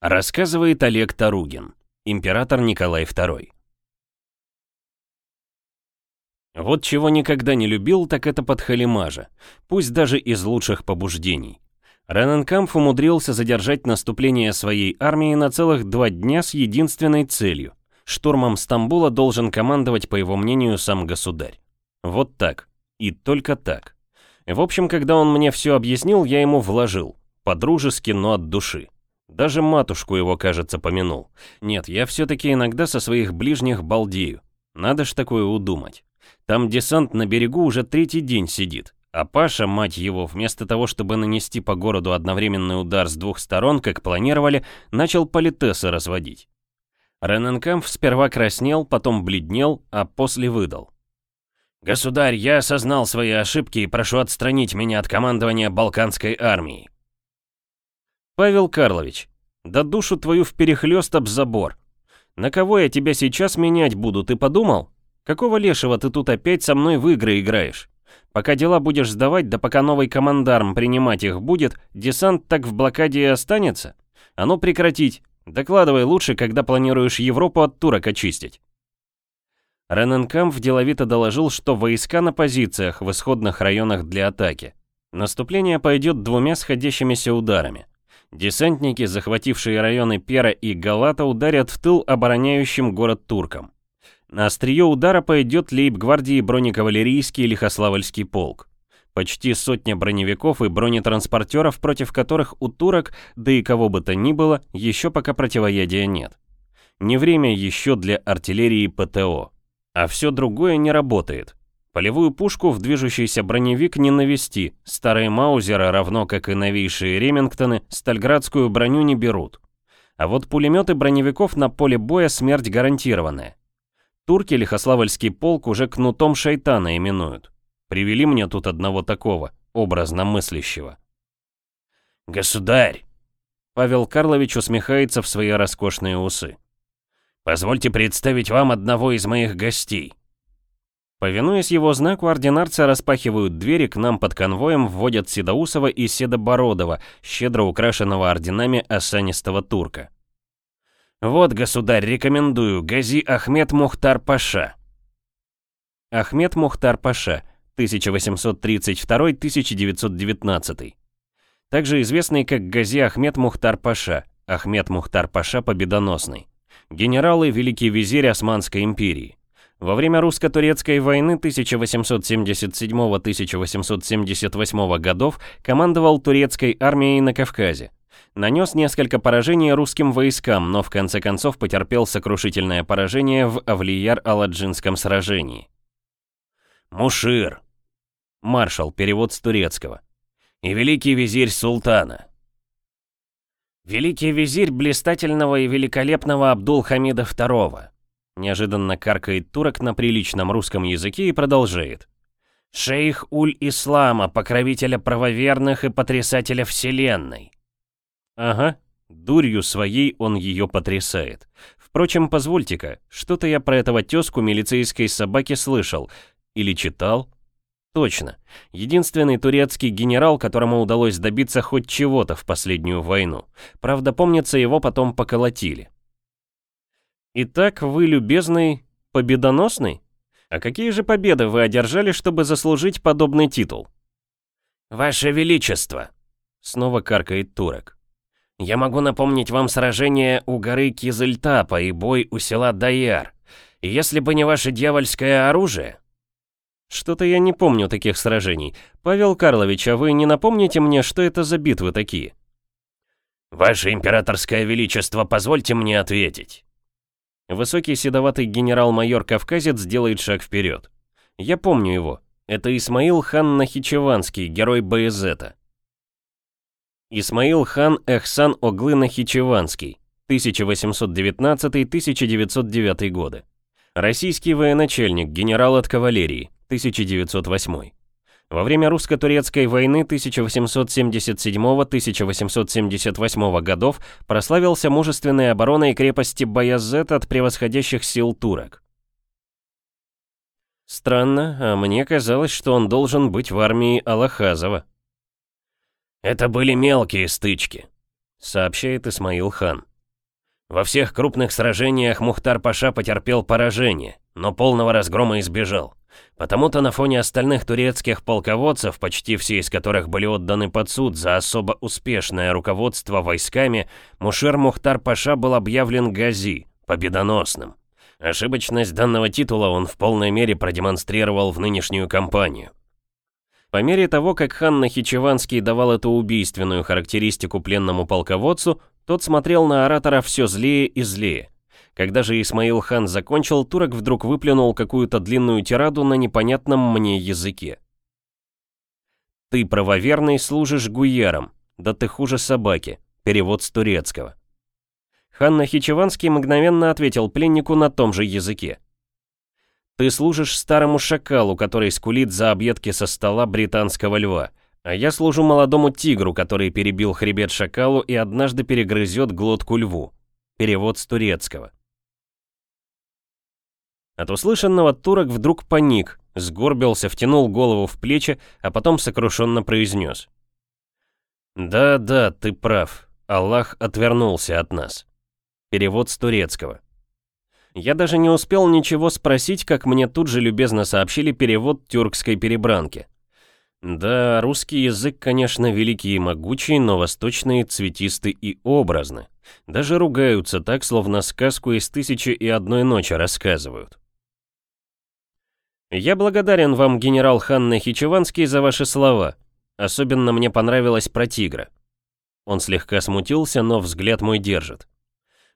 Рассказывает Олег Таругин, император Николай II. Вот чего никогда не любил, так это подхалимажа, пусть даже из лучших побуждений. Рененкамф умудрился задержать наступление своей армии на целых два дня с единственной целью. Штурмом Стамбула должен командовать, по его мнению, сам государь. Вот так. И только так. В общем, когда он мне все объяснил, я ему вложил. По-дружески, но от души. Даже матушку его, кажется, помянул. Нет, я все-таки иногда со своих ближних балдею. Надо ж такое удумать. Там десант на берегу уже третий день сидит. А Паша, мать его, вместо того, чтобы нанести по городу одновременный удар с двух сторон, как планировали, начал политесы разводить. Рененкамп сперва краснел, потом бледнел, а после выдал. «Государь, я осознал свои ошибки и прошу отстранить меня от командования Балканской армией». «Павел Карлович, да душу твою вперехлёст об забор. На кого я тебя сейчас менять буду, ты подумал? Какого лешего ты тут опять со мной в игры играешь? Пока дела будешь сдавать, да пока новый командарм принимать их будет, десант так в блокаде и останется? А ну прекратить. Докладывай лучше, когда планируешь Европу от турок очистить. Рененкамп деловито доложил, что войска на позициях в исходных районах для атаки. Наступление пойдет двумя сходящимися ударами. Десантники, захватившие районы Пера и Галата, ударят в тыл обороняющим город туркам. На острие удара пойдет лейб-гвардии бронекавалерийский Лихославльский полк. Почти сотня броневиков и бронетранспортеров, против которых у турок, да и кого бы то ни было, еще пока противоядия нет. Не время еще для артиллерии ПТО. А все другое не работает. Полевую пушку в движущийся броневик не навести, старые маузеры, равно как и новейшие ремингтоны, стальградскую броню не берут. А вот пулеметы броневиков на поле боя смерть гарантированная. Турки Лихославльский полк уже кнутом шайтана именуют. Привели мне тут одного такого, образно мыслящего. «Государь!» Павел Карлович усмехается в свои роскошные усы. «Позвольте представить вам одного из моих гостей». Повинуясь его знаку, ординарцы распахивают двери, к нам под конвоем вводят Седоусова и Седобородова, щедро украшенного орденами осанистого турка. Вот, государь, рекомендую, Гази Ахмед Мухтар Паша. Ахмед Мухтар Паша, 1832-1919. Также известный как Гази Ахмед Мухтар Паша, Ахмед Мухтар Паша Победоносный. Генерал и великий визирь Османской империи. Во время русско-турецкой войны 1877-1878 годов командовал турецкой армией на Кавказе нанес несколько поражений русским войскам, но в конце концов потерпел сокрушительное поражение в Авлияр-Аладжинском сражении. Мушир. Маршал, перевод с турецкого. И великий визирь султана. Великий визирь блистательного и великолепного Абдул-Хамида II. Неожиданно каркает турок на приличном русском языке и продолжает. Шейх Уль-Ислама, покровителя правоверных и потрясателя вселенной. Ага, дурью своей он ее потрясает. Впрочем, позвольте-ка, что-то я про этого тезку милицейской собаки слышал. Или читал? Точно. Единственный турецкий генерал, которому удалось добиться хоть чего-то в последнюю войну. Правда, помнится, его потом поколотили. Итак, вы, любезный, победоносный? А какие же победы вы одержали, чтобы заслужить подобный титул? Ваше Величество! Снова каркает турок. Я могу напомнить вам сражение у горы Кизельтапа и бой у села Даяр. И если бы не ваше дьявольское оружие... Что-то я не помню таких сражений. Павел Карлович, а вы не напомните мне, что это за битвы такие? Ваше императорское величество, позвольте мне ответить. Высокий седоватый генерал-майор-кавказец делает шаг вперед. Я помню его. Это Исмаил хан Нахичеванский, герой Баязета. Исмаил хан Эхсан Оглы Нахичеванский, 1819-1909 годы. Российский военачальник, генерал от кавалерии, 1908. Во время русско-турецкой войны 1877-1878 годов прославился мужественной обороной крепости Баязет от превосходящих сил турок. Странно, а мне казалось, что он должен быть в армии Аллахазова. «Это были мелкие стычки», — сообщает Исмаил хан. Во всех крупных сражениях Мухтар-Паша потерпел поражение, но полного разгрома избежал. Потому-то на фоне остальных турецких полководцев, почти все из которых были отданы под суд за особо успешное руководство войсками, Мушер Мухтар-Паша был объявлен Гази, победоносным. Ошибочность данного титула он в полной мере продемонстрировал в нынешнюю кампанию. По мере того, как хан Нахичеванский давал эту убийственную характеристику пленному полководцу, тот смотрел на оратора все злее и злее. Когда же Исмаил хан закончил, турок вдруг выплюнул какую-то длинную тираду на непонятном мне языке. «Ты правоверный служишь гуером, да ты хуже собаки», перевод с турецкого. Хан Нахичеванский мгновенно ответил пленнику на том же языке. Ты служишь старому шакалу, который скулит за объедки со стола британского льва, а я служу молодому тигру, который перебил хребет шакалу и однажды перегрызет глотку льву. Перевод с турецкого. От услышанного турок вдруг паник, сгорбился, втянул голову в плечи, а потом сокрушенно произнес. «Да-да, ты прав. Аллах отвернулся от нас». Перевод с турецкого. Я даже не успел ничего спросить, как мне тут же любезно сообщили перевод тюркской перебранки. Да, русский язык, конечно, великий и могучий, но восточные цветисты и образны. Даже ругаются так, словно сказку из «Тысячи и одной ночи» рассказывают. Я благодарен вам, генерал Ханна Хичеванский, за ваши слова. Особенно мне понравилось про тигра. Он слегка смутился, но взгляд мой держит.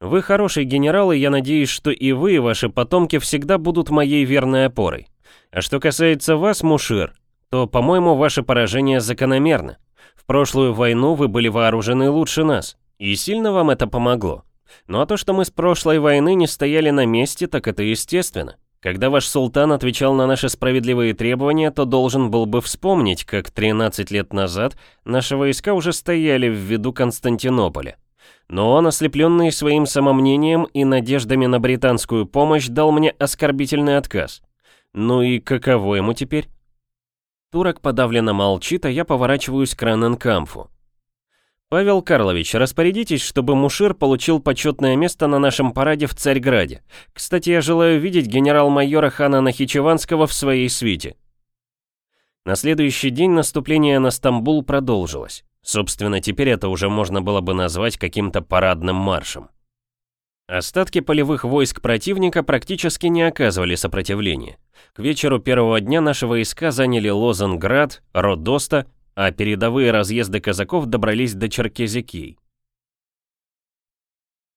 Вы хороший генерал, и я надеюсь, что и вы, и ваши потомки всегда будут моей верной опорой. А что касается вас, Мушир, то, по-моему, ваше поражение закономерно. В прошлую войну вы были вооружены лучше нас, и сильно вам это помогло. Ну а то, что мы с прошлой войны не стояли на месте, так это естественно. Когда ваш султан отвечал на наши справедливые требования, то должен был бы вспомнить, как 13 лет назад наши войска уже стояли в виду Константинополя. Но он, ослепленный своим самомнением и надеждами на британскую помощь, дал мне оскорбительный отказ. Ну и каково ему теперь? Турок подавленно молчит, а я поворачиваюсь к Раненкамфу. «Павел Карлович, распорядитесь, чтобы Мушир получил почетное место на нашем параде в Царьграде. Кстати, я желаю видеть генерал-майора Хана Нахичеванского в своей свите». На следующий день наступление на Стамбул продолжилось. Собственно, теперь это уже можно было бы назвать каким-то парадным маршем. Остатки полевых войск противника практически не оказывали сопротивления. К вечеру первого дня наши войска заняли Лозенград, Родоста, а передовые разъезды казаков добрались до Черкезикий.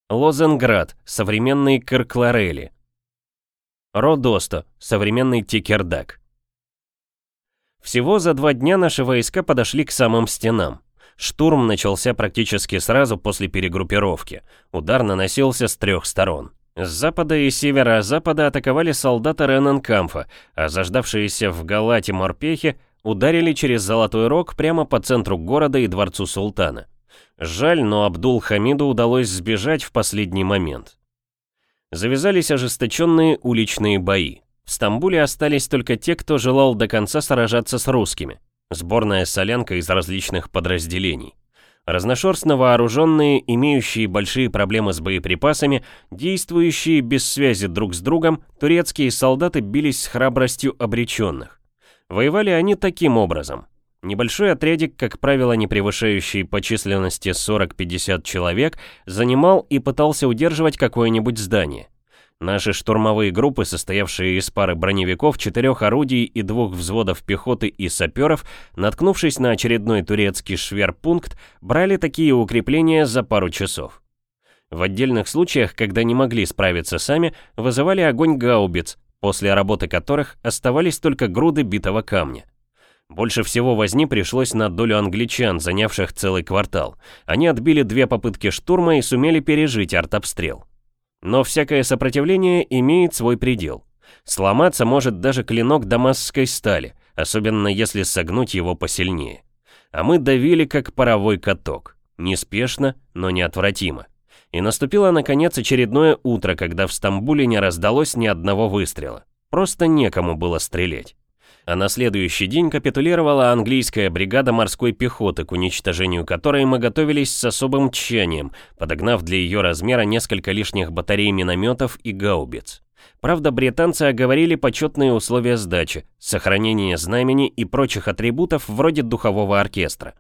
Лозенград, современный Кыркларели. Родоста, современный Тикердак. Всего за два дня наши войска подошли к самым стенам. Штурм начался практически сразу после перегруппировки. Удар наносился с трех сторон. С запада и северо-запада атаковали солдаты Рененкамфа, а заждавшиеся в Галате морпехи ударили через Золотой Рог прямо по центру города и дворцу султана. Жаль, но Абдул-Хамиду удалось сбежать в последний момент. Завязались ожесточенные уличные бои. В Стамбуле остались только те, кто желал до конца сражаться с русскими. Сборная солянка из различных подразделений. Разношерстно вооруженные, имеющие большие проблемы с боеприпасами, действующие без связи друг с другом, турецкие солдаты бились с храбростью обреченных. Воевали они таким образом. Небольшой отрядик, как правило не превышающий по численности 40-50 человек, занимал и пытался удерживать какое-нибудь здание. Наши штурмовые группы, состоявшие из пары броневиков, четырех орудий и двух взводов пехоты и саперов, наткнувшись на очередной турецкий шверпункт, брали такие укрепления за пару часов. В отдельных случаях, когда не могли справиться сами, вызывали огонь гаубиц, после работы которых оставались только груды битого камня. Больше всего возни пришлось на долю англичан, занявших целый квартал. Они отбили две попытки штурма и сумели пережить артобстрел. Но всякое сопротивление имеет свой предел. Сломаться может даже клинок дамасской стали, особенно если согнуть его посильнее. А мы давили как паровой каток. Неспешно, но неотвратимо. И наступило наконец очередное утро, когда в Стамбуле не раздалось ни одного выстрела. Просто некому было стрелять. А на следующий день капитулировала английская бригада морской пехоты, к уничтожению которой мы готовились с особым тщанием, подогнав для ее размера несколько лишних батарей минометов и гаубиц. Правда, британцы оговорили почетные условия сдачи, сохранение знамени и прочих атрибутов вроде духового оркестра.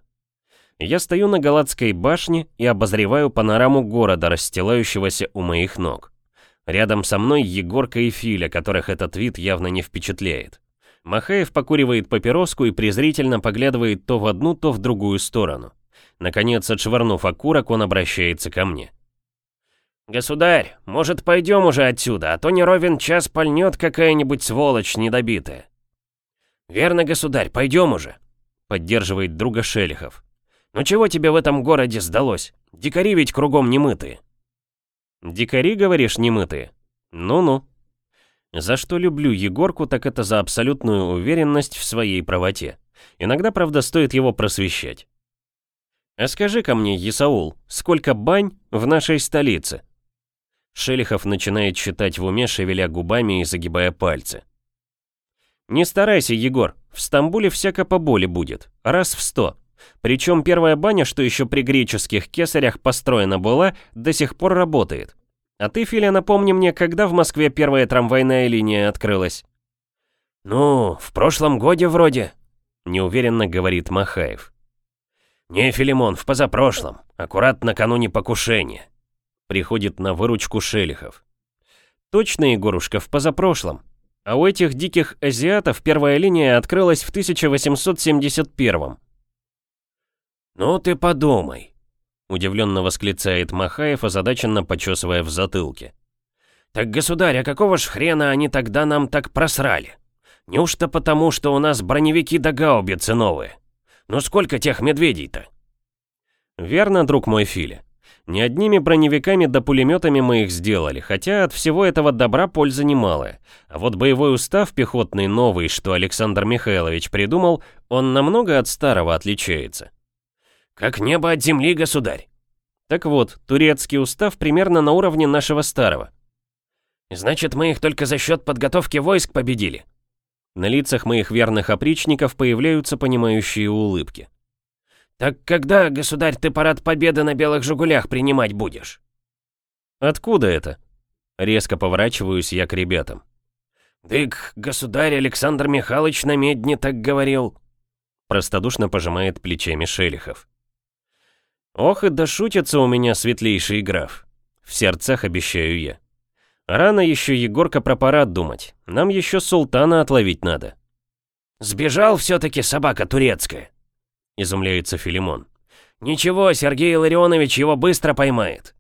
Я стою на Галатской башне и обозреваю панораму города, расстилающегося у моих ног. Рядом со мной Егорка и Филя, которых этот вид явно не впечатляет. Махаев покуривает папироску и презрительно поглядывает то в одну, то в другую сторону. Наконец, отшвырнув окурок, он обращается ко мне. «Государь, может, пойдем уже отсюда, а то не ровен час пальнет какая-нибудь сволочь недобитая». «Верно, государь, пойдем уже», — поддерживает друга Шелихов. «Ну чего тебе в этом городе сдалось? Дикари ведь кругом немытые». «Дикари, говоришь, немытые? Ну-ну». За что люблю Егорку, так это за абсолютную уверенность в своей правоте. Иногда, правда, стоит его просвещать. «А скажи-ка мне, Исаул, сколько бань в нашей столице?» Шелихов начинает считать в уме, шевеля губами и загибая пальцы. «Не старайся, Егор, в Стамбуле всяко поболе будет, раз в сто. Причем первая баня, что еще при греческих кесарях построена была, до сих пор работает. А ты, Филя, напомни мне, когда в Москве первая трамвайная линия открылась?» «Ну, в прошлом годе вроде», — неуверенно говорит Махаев. «Не, Филимон, в позапрошлом, аккурат накануне покушения», — приходит на выручку Шелихов. «Точно, Егорушка, в позапрошлом. А у этих диких азиатов первая линия открылась в 1871-м». «Ну ты подумай», Удивленно восклицает Махаев, озадаченно почесывая в затылке. «Так, государь, а какого ж хрена они тогда нам так просрали? Неужто потому, что у нас броневики да гаубицы новые? Ну сколько тех медведей-то?» «Верно, друг мой Филя. Не одними броневиками да пулеметами мы их сделали, хотя от всего этого добра польза немалая. А вот боевой устав пехотный новый, что Александр Михайлович придумал, он намного от старого отличается. Как небо от земли, государь. Так вот, турецкий устав примерно на уровне нашего старого. Значит, мы их только за счет подготовки войск победили. На лицах моих верных опричников появляются понимающие улыбки. Так когда, государь, ты парад победы на белых «Жигулях» принимать будешь? Откуда это? Резко поворачиваюсь я к ребятам. «Дык, государь Александр Михайлович на медне так говорил». Простодушно пожимает плечами Шелихов. Ох и да шутится у меня светлейший граф. В сердцах обещаю я. Рано еще Егорка про парад думать. Нам еще султана отловить надо. Сбежал все-таки собака турецкая. Изумляется Филимон. Ничего, Сергей Илларионович его быстро поймает.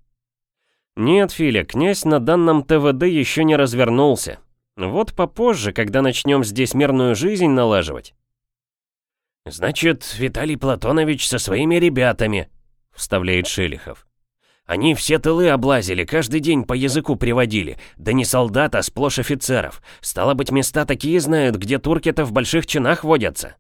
Нет, Филя, князь на данном ТВД еще не развернулся. Вот попозже, когда начнем здесь мирную жизнь налаживать. Значит, Виталий Платонович со своими ребятами, — вставляет Шелихов. «Они все тылы облазили, каждый день по языку приводили. Да не солдат, а сплошь офицеров. Стало быть, места такие знают, где турки-то в больших чинах водятся».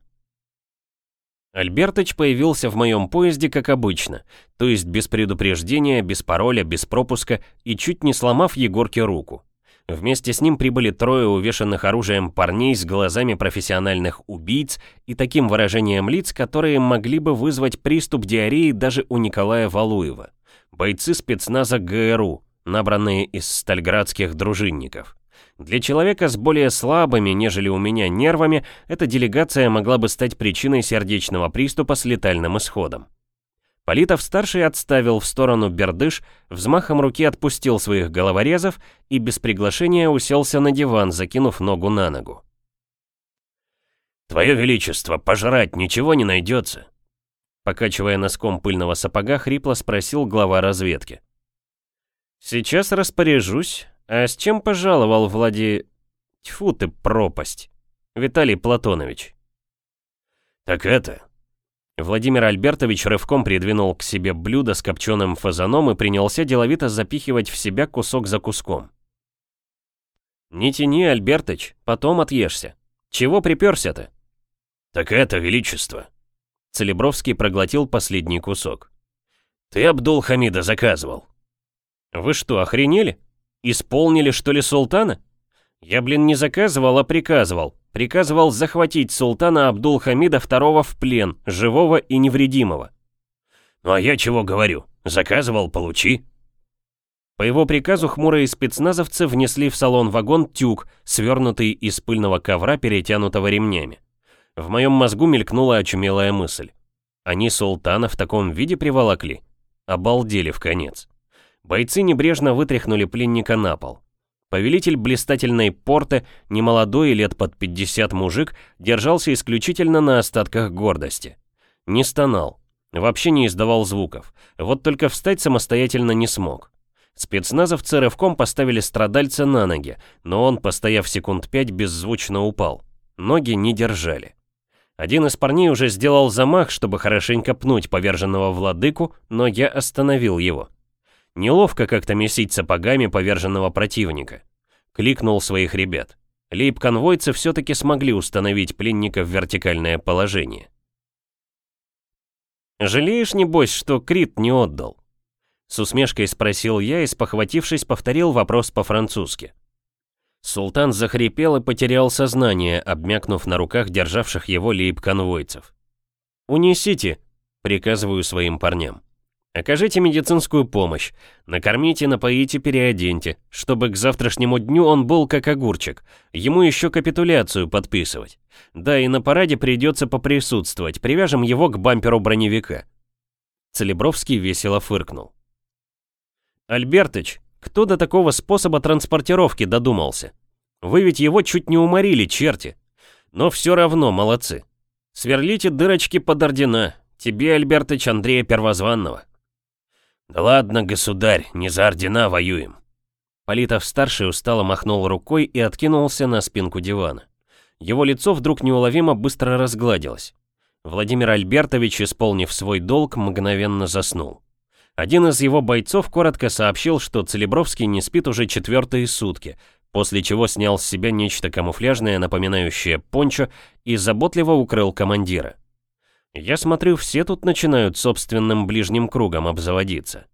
Альбертыч появился в моем поезде, как обычно, то есть без предупреждения, без пароля, без пропуска и чуть не сломав Егорке руку. Вместе с ним прибыли трое увешанных оружием парней с глазами профессиональных убийц и таким выражением лиц, которые могли бы вызвать приступ диареи даже у Николая Валуева. Бойцы спецназа ГРУ, набранные из стальградских дружинников. Для человека с более слабыми, нежели у меня, нервами, эта делегация могла бы стать причиной сердечного приступа с летальным исходом. Политов-старший отставил в сторону бердыш, взмахом руки отпустил своих головорезов и без приглашения уселся на диван, закинув ногу на ногу. «Твое Величество, пожрать ничего не найдется?» Покачивая носком пыльного сапога, хрипло спросил глава разведки. «Сейчас распоряжусь. А с чем пожаловал Влади... Тьфу ты, пропасть. Виталий Платонович?» «Так это, Владимир Альбертович рывком придвинул к себе блюдо с копченым фазаном и принялся деловито запихивать в себя кусок за куском. «Не тяни, Альбертыч, потом отъешься. Чего приперся-то?» «Так это величество». Целебровский проглотил последний кусок. «Ты Абдул-Хамида заказывал». «Вы что, охренели? Исполнили, что ли, султана? Я, блин, не заказывал, а приказывал. Приказывал захватить султана Абдул-Хамида II в плен, живого и невредимого. Ну а я чего говорю? Заказывал, получи. По его приказу хмурые спецназовцы внесли в салон вагон тюк, свернутый из пыльного ковра, перетянутого ремнями. В моем мозгу мелькнула очумелая мысль. Они султана в таком виде приволокли? Обалдели в конец. Бойцы небрежно вытряхнули пленника на пол. Повелитель блистательной порты, немолодой, лет под 50 мужик, держался исключительно на остатках гордости. Не стонал, вообще не издавал звуков, вот только встать самостоятельно не смог. Спецназовцы рывком поставили страдальца на ноги, но он, постояв секунд пять, беззвучно упал. Ноги не держали. Один из парней уже сделал замах, чтобы хорошенько пнуть поверженного владыку, но я остановил его. Неловко как-то месить сапогами поверженного противника. Кликнул своих ребят. Лейб-конвойцы все-таки смогли установить пленника в вертикальное положение. «Жалеешь, небось, что Крит не отдал?» С усмешкой спросил я и, спохватившись, повторил вопрос по-французски. Султан захрипел и потерял сознание, обмякнув на руках державших его лейб-конвойцев. «Унесите», — приказываю своим парням. «Окажите медицинскую помощь. Накормите, напоите, переоденьте, чтобы к завтрашнему дню он был как огурчик. Ему еще капитуляцию подписывать. Да, и на параде придется поприсутствовать, привяжем его к бамперу броневика». Целебровский весело фыркнул. «Альбертыч, кто до такого способа транспортировки додумался? Вы ведь его чуть не уморили, черти. Но все равно молодцы. Сверлите дырочки под ордена. Тебе, Альбертыч, Андрея Первозванного». «Да ладно, государь, не за ордена воюем». Политов-старший устало махнул рукой и откинулся на спинку дивана. Его лицо вдруг неуловимо быстро разгладилось. Владимир Альбертович, исполнив свой долг, мгновенно заснул. Один из его бойцов коротко сообщил, что Целебровский не спит уже четвертые сутки, после чего снял с себя нечто камуфляжное, напоминающее пончо, и заботливо укрыл командира. Я смотрю, все тут начинают собственным ближним кругом обзаводиться.